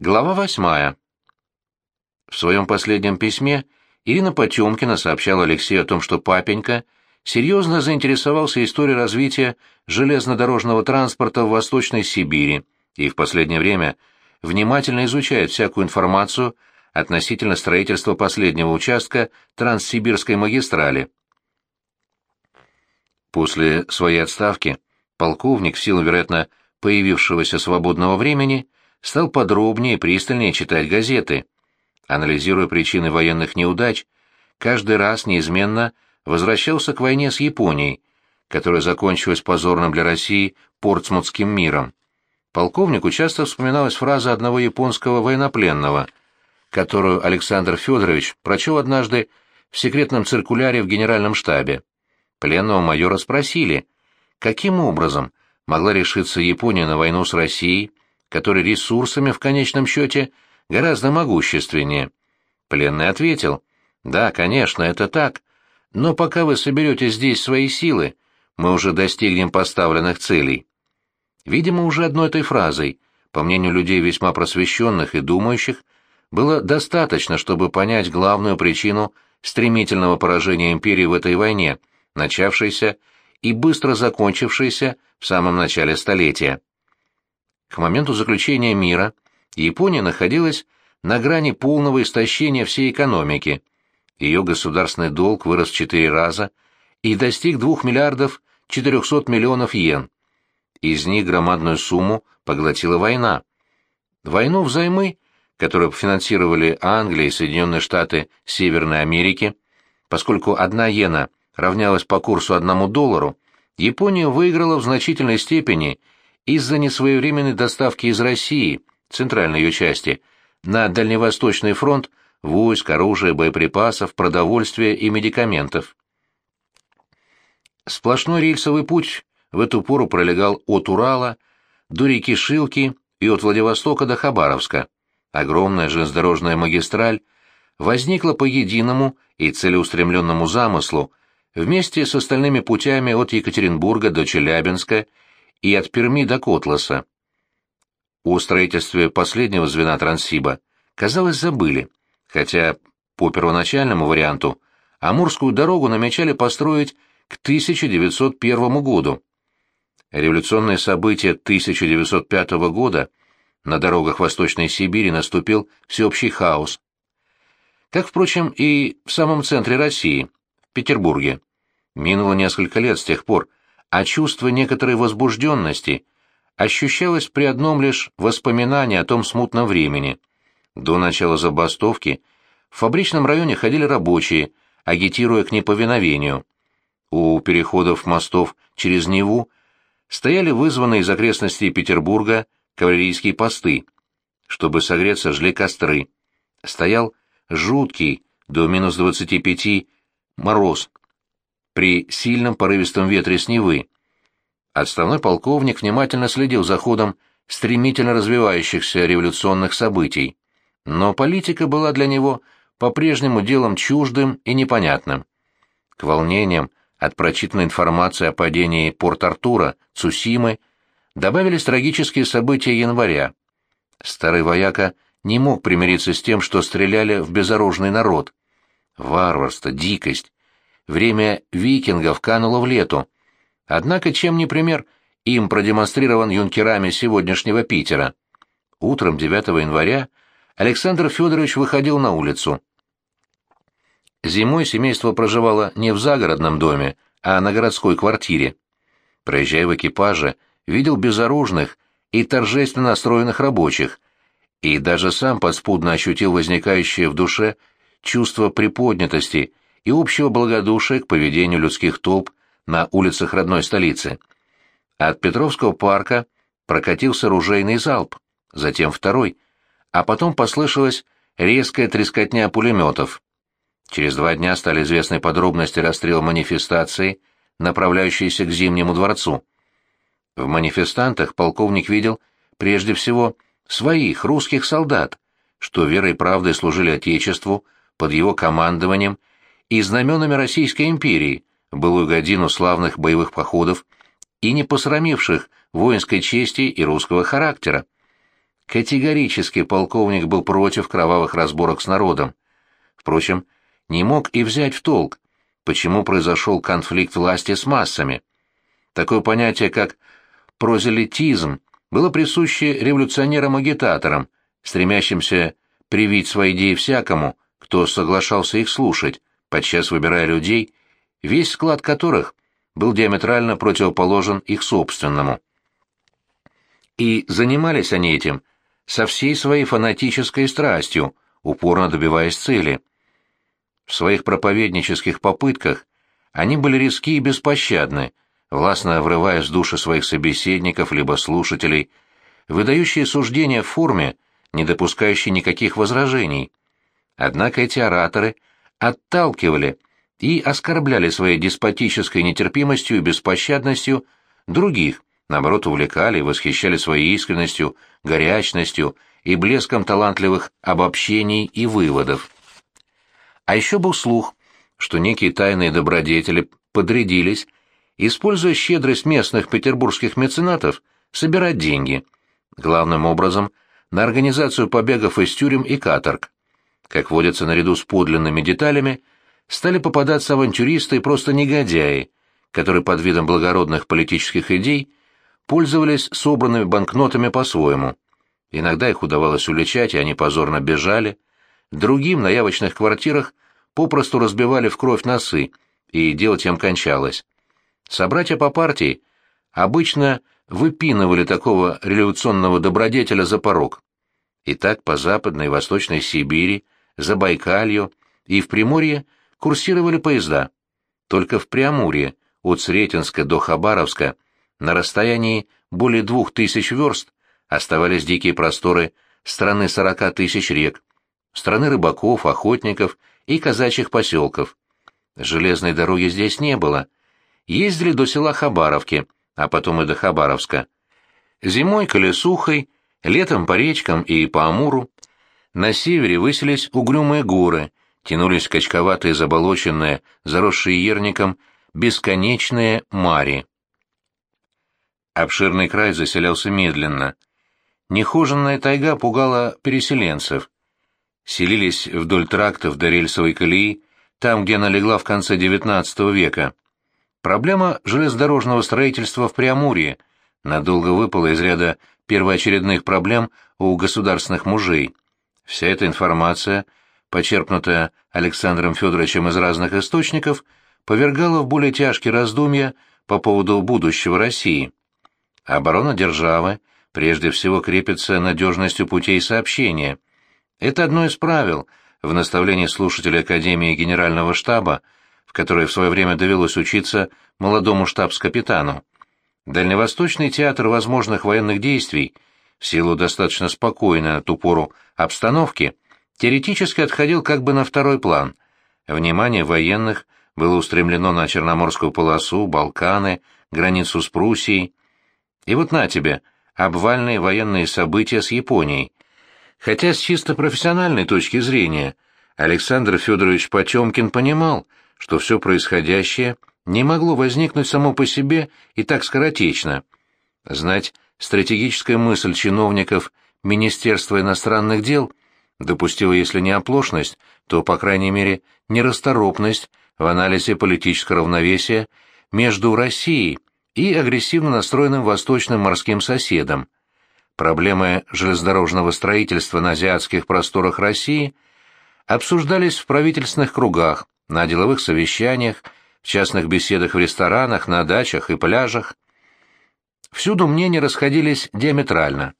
Глава восьмая. В своем последнем письме Ирина Потемкина сообщала Алексею о том, что папенька серьезно заинтересовался историей развития железнодорожного транспорта в Восточной Сибири и в последнее время внимательно изучает всякую информацию относительно строительства последнего участка Транссибирской магистрали. После своей отставки полковник, в силу, вероятно, появившегося свободного времени, стал подробнее и пристальнее читать газеты. Анализируя причины военных неудач, каждый раз неизменно возвращался к войне с Японией, которая закончилась позорным для России Портсмутским миром. Полковнику часто вспоминалась фраза одного японского военнопленного, которую Александр Федорович прочел однажды в секретном циркуляре в генеральном штабе. Пленного майора спросили, каким образом могла решиться Япония на войну с Россией, который ресурсами в конечном счете гораздо могущественнее. Пленный ответил, «Да, конечно, это так, но пока вы соберете здесь свои силы, мы уже достигнем поставленных целей». Видимо, уже одной этой фразой, по мнению людей весьма просвещенных и думающих, было достаточно, чтобы понять главную причину стремительного поражения империи в этой войне, начавшейся и быстро закончившейся в самом начале столетия. К моменту заключения мира Япония находилась на грани полного истощения всей экономики. Ее государственный долг вырос в четыре раза и достиг 2 миллиардов 400 миллионов йен. Из них громадную сумму поглотила война. Войну взаймы, которую финансировали Англия и Соединенные Штаты Северной Америки, поскольку одна иена равнялась по курсу одному доллару, Япония выиграла в значительной степени – из-за несвоевременной доставки из России, центральной ее части, на Дальневосточный фронт войск, оружия, боеприпасов, продовольствия и медикаментов. Сплошной рельсовый путь в эту пору пролегал от Урала до реки Шилки и от Владивостока до Хабаровска. Огромная железнодорожная магистраль возникла по единому и целеустремленному замыслу вместе с остальными путями от Екатеринбурга до Челябинска и от Перми до Котласа. О строительстве последнего звена Транссиба, казалось, забыли, хотя по первоначальному варианту Амурскую дорогу намечали построить к 1901 году. Революционные события 1905 года на дорогах Восточной Сибири наступил всеобщий хаос. Как, впрочем, и в самом центре России, в Петербурге. Минуло несколько лет с тех пор, а чувство некоторой возбужденности ощущалось при одном лишь воспоминании о том смутном времени. До начала забастовки в фабричном районе ходили рабочие, агитируя к неповиновению. У переходов мостов через Неву стояли вызванные из окрестностей Петербурга кавалерийские посты. Чтобы согреться, жгли костры. Стоял жуткий, до минус двадцати пяти, мороз, при сильном порывистом ветре с Невы. Отставной полковник внимательно следил за ходом стремительно развивающихся революционных событий, но политика была для него по-прежнему делом чуждым и непонятным. К волнениям от прочитанной информации о падении Порт-Артура, Цусимы, добавились трагические события января. Старый вояка не мог примириться с тем, что стреляли в безоружный народ. Варварство, дикость, Время викингов кануло в лету. Однако, чем не пример, им продемонстрирован юнкерами сегодняшнего Питера. Утром 9 января Александр Федорович выходил на улицу. Зимой семейство проживало не в загородном доме, а на городской квартире. Проезжая в экипаже, видел безоружных и торжественно настроенных рабочих, и даже сам подспудно ощутил возникающее в душе чувство приподнятости и общего благодушия к поведению людских толп на улицах родной столицы. От Петровского парка прокатился ружейный залп, затем второй, а потом послышалась резкая трескотня пулеметов. Через два дня стали известны подробности расстрела манифестации, направляющейся к Зимнему дворцу. В манифестантах полковник видел, прежде всего, своих русских солдат, что верой и правдой служили Отечеству под его командованием и знаменами Российской империи, в былую годину славных боевых походов и не посрамивших воинской чести и русского характера. Категорически полковник был против кровавых разборок с народом. Впрочем, не мог и взять в толк, почему произошел конфликт власти с массами. Такое понятие, как прозелитизм, было присуще революционерам-агитаторам, стремящимся привить свои идеи всякому, кто соглашался их слушать, подчас выбирая людей, весь склад которых был диаметрально противоположен их собственному. И занимались они этим со всей своей фанатической страстью, упорно добиваясь цели. В своих проповеднических попытках они были резки и беспощадны, властно врываясь в души своих собеседников либо слушателей, выдающие суждения в форме, не допускающей никаких возражений. Однако эти ораторы отталкивали и оскорбляли своей деспотической нетерпимостью и беспощадностью других, наоборот, увлекали и восхищали своей искренностью, горячностью и блеском талантливых обобщений и выводов. А еще был слух, что некие тайные добродетели подрядились, используя щедрость местных петербургских меценатов, собирать деньги, главным образом на организацию побегов из тюрем и каторг. Как водится наряду с подлинными деталями, стали попадаться авантюристы и просто негодяи, которые под видом благородных политических идей пользовались собранными банкнотами по-своему. Иногда их удавалось уличать, и они позорно бежали. Другим на явочных квартирах попросту разбивали в кровь носы, и дело тем кончалось. Собратья по партии обычно выпинывали такого революционного добродетеля за порог. И так по Западной и Восточной Сибири, Забайкалью и в Приморье курсировали поезда. Только в Преамурье, от Сретенска до Хабаровска, на расстоянии более двух тысяч верст оставались дикие просторы страны сорока тысяч рек, страны рыбаков, охотников и казачьих поселков. Железной дороги здесь не было. Ездили до села Хабаровки, а потом и до Хабаровска. Зимой колесухой, летом по речкам и по Амуру. На севере высились угрюмые горы, тянулись качковатые заболоченные, заросшие ерником, бесконечные мари. Обширный край заселялся медленно. Нехоженная тайга пугала переселенцев. Селились вдоль трактов до рельсовой колеи, там, где она легла в конце XIX века. Проблема железнодорожного строительства в Преамурье надолго выпала из ряда первоочередных проблем у государственных мужей. Вся эта информация, почерпнутая Александром Федоровичем из разных источников, повергала в более тяжкие раздумья по поводу будущего России. Оборона державы прежде всего крепится надежностью путей сообщения. Это одно из правил в наставлении слушателей Академии Генерального штаба, в которой в свое время довелось учиться молодому штабс-капитану. Дальневосточный театр возможных военных действий, в силу достаточно спокойной на ту пору обстановки, теоретически отходил как бы на второй план. Внимание военных было устремлено на Черноморскую полосу, Балканы, границу с Пруссией, и вот на тебе, обвальные военные события с Японией. Хотя с чисто профессиональной точки зрения Александр Федорович Потемкин понимал, что все происходящее не могло возникнуть само по себе и так скоротечно. Знать стратегическая мысль чиновников Министерства иностранных дел допустила, если не оплошность, то, по крайней мере, нерасторопность в анализе политического равновесия между Россией и агрессивно настроенным восточным морским соседом. Проблемы железнодорожного строительства на азиатских просторах России обсуждались в правительственных кругах, на деловых совещаниях, в частных беседах в ресторанах, на дачах и пляжах. Всюду мнения расходились диаметрально.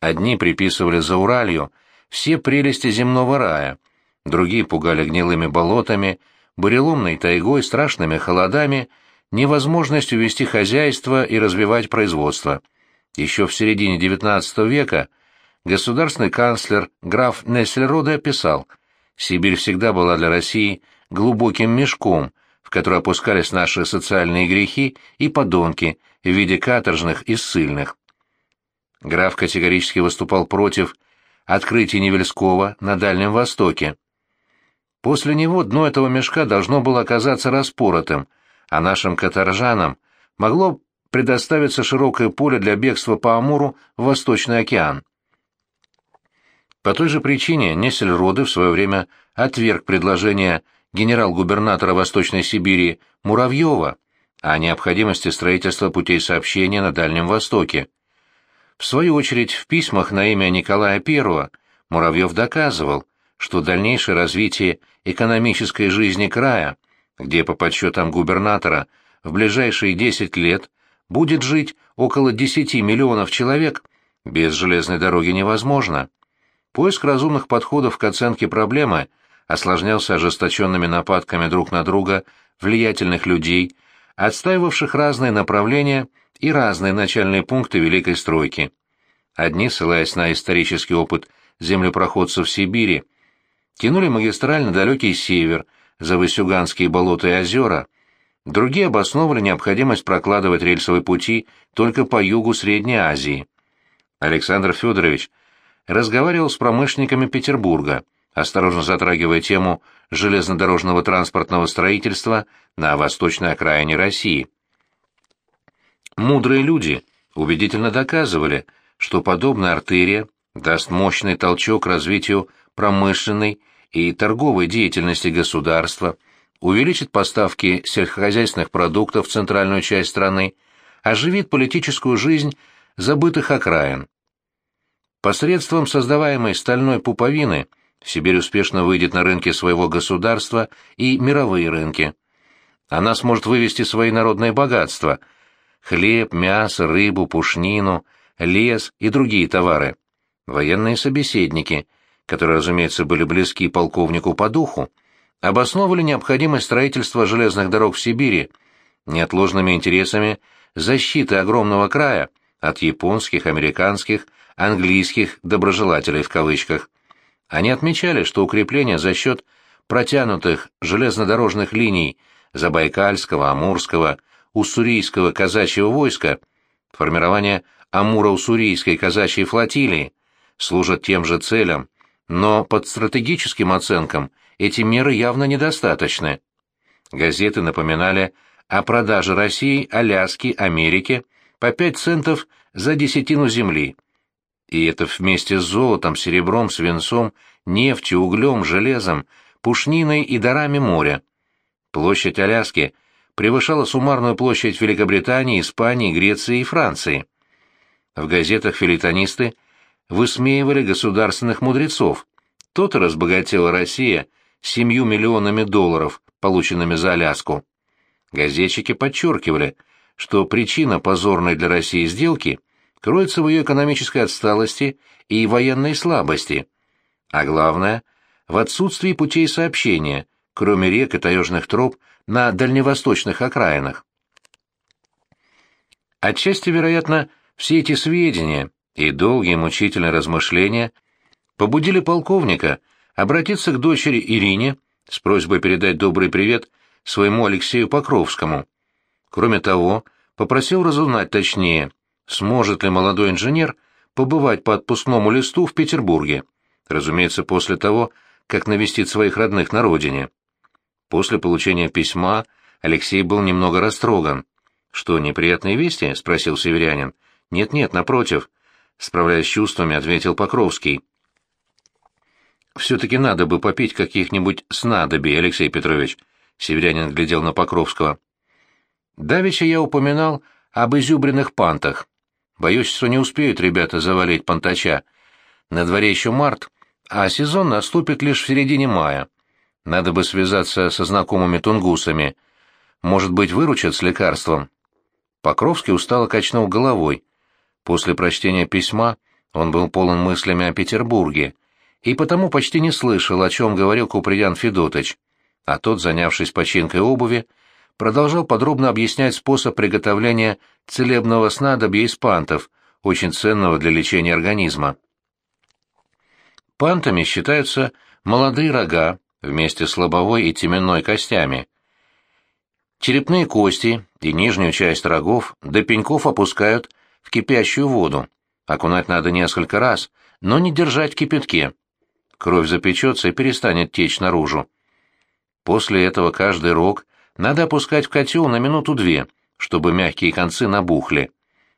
Одни приписывали за Уралью все прелести земного рая, другие пугали гнилыми болотами, буреломной тайгой, страшными холодами невозможностью вести хозяйство и развивать производство. Еще в середине XIX века государственный канцлер граф Нессельроде писал, «Сибирь всегда была для России глубоким мешком, в который опускались наши социальные грехи и подонки в виде каторжных и ссыльных». Граф категорически выступал против открытия Невельского на Дальнем Востоке. После него дно этого мешка должно было оказаться распоротым – а нашим каторжанам могло предоставиться широкое поле для бегства по Амуру в Восточный океан. По той же причине Нессельроды в свое время отверг предложение генерал-губернатора Восточной Сибири Муравьева о необходимости строительства путей сообщения на Дальнем Востоке. В свою очередь, в письмах на имя Николая I Муравьев доказывал, что дальнейшее развитие экономической жизни края, где по подсчетам губернатора в ближайшие 10 лет будет жить около 10 миллионов человек, без железной дороги невозможно. Поиск разумных подходов к оценке проблемы осложнялся ожесточенными нападками друг на друга влиятельных людей, отстаивавших разные направления и разные начальные пункты Великой Стройки. Одни, ссылаясь на исторический опыт землепроходцев Сибири, тянули магистраль на далекий север, за Васюганские болота и озера, другие обосновывали необходимость прокладывать рельсовые пути только по югу Средней Азии. Александр Федорович разговаривал с промышленниками Петербурга, осторожно затрагивая тему железнодорожного транспортного строительства на восточной окраине России. Мудрые люди убедительно доказывали, что подобная артерия даст мощный толчок развитию промышленной и торговой деятельности государства, увеличит поставки сельскохозяйственных продуктов в центральную часть страны, оживит политическую жизнь забытых окраин. Посредством создаваемой стальной пуповины Сибирь успешно выйдет на рынки своего государства и мировые рынки. Она сможет вывести свои народные богатства – хлеб, мясо, рыбу, пушнину, лес и другие товары. Военные собеседники, которые, разумеется, были близки полковнику по духу, обосновывали необходимость строительства железных дорог в Сибири неотложными интересами защиты огромного края от японских, американских, английских «доброжелателей» в кавычках. Они отмечали, что укрепление за счет протянутых железнодорожных линий Забайкальского, Амурского, Уссурийского казачьего войска, формирование Амуро-Уссурийской казачьей флотилии, служат тем же целям, но под стратегическим оценкам эти меры явно недостаточны. Газеты напоминали о продаже России, Аляски, Америке по 5 центов за десятину земли. И это вместе с золотом, серебром, свинцом, нефтью, углем, железом, пушниной и дарами моря. Площадь Аляски превышала суммарную площадь Великобритании, Испании, Греции и Франции. В газетах филитонисты высмеивали государственных мудрецов. То-то разбогатела Россия семью миллионами долларов, полученными за Аляску. Газетчики подчеркивали, что причина позорной для России сделки кроется в ее экономической отсталости и военной слабости, а главное – в отсутствии путей сообщения, кроме рек и таежных троп, на дальневосточных окраинах. Отчасти, вероятно, все эти сведения и долгие мучительные размышления побудили полковника обратиться к дочери Ирине с просьбой передать добрый привет своему Алексею Покровскому. Кроме того, попросил разузнать точнее, сможет ли молодой инженер побывать по отпускному листу в Петербурге, разумеется, после того, как навестит своих родных на родине. После получения письма Алексей был немного растроган. «Что, неприятные вести?» — спросил северянин. «Нет-нет, напротив», — справляясь с чувствами, ответил Покровский. «Все-таки надо бы попить каких-нибудь снадобий, Алексей Петрович», — северянин глядел на Покровского. «Давеча я упоминал об изюбренных пантах. Боюсь, что не успеют ребята завалить пантача. На дворе еще март, а сезон наступит лишь в середине мая. Надо бы связаться со знакомыми тунгусами. Может быть, выручат с лекарством?» Покровский устало качнул головой. После прочтения письма он был полон мыслями о Петербурге, и потому почти не слышал, о чем говорил Куприян Федотыч, а тот, занявшись починкой обуви, продолжал подробно объяснять способ приготовления целебного снадобья из пантов, очень ценного для лечения организма. Пантами считаются молодые рога вместе с лобовой и теменной костями. Черепные кости и нижнюю часть рогов до пеньков опускают в кипящую воду. Окунать надо несколько раз, но не держать в кипятке. Кровь запечется и перестанет течь наружу. После этого каждый рог надо опускать в котел на минуту-две, чтобы мягкие концы набухли.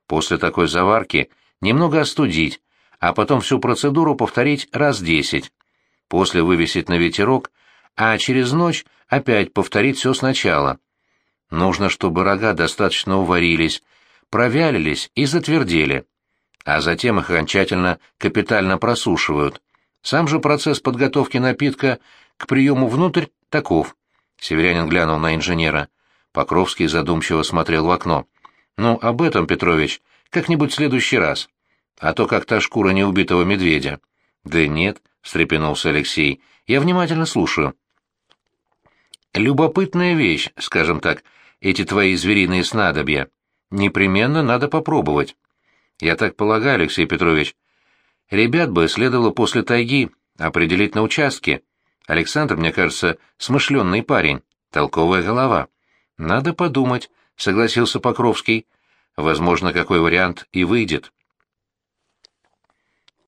После такой заварки немного остудить, а потом всю процедуру повторить раз десять. После вывесить на ветерок, а через ночь опять повторить все сначала. Нужно, чтобы рога достаточно уварились, провялились и затвердели, а затем их окончательно капитально просушивают. Сам же процесс подготовки напитка к приему внутрь таков. Северянин глянул на инженера. Покровский задумчиво смотрел в окно. «Ну, об этом, Петрович, как-нибудь в следующий раз. А то как та шкура неубитого медведя». «Да нет», — встрепенулся Алексей, — «я внимательно слушаю». «Любопытная вещь, скажем так, эти твои звериные снадобья. Непременно надо попробовать». «Я так полагаю, Алексей Петрович. Ребят бы следовало после тайги определить на участке. Александр, мне кажется, смышленный парень, толковая голова». «Надо подумать», — согласился Покровский. «Возможно, какой вариант и выйдет».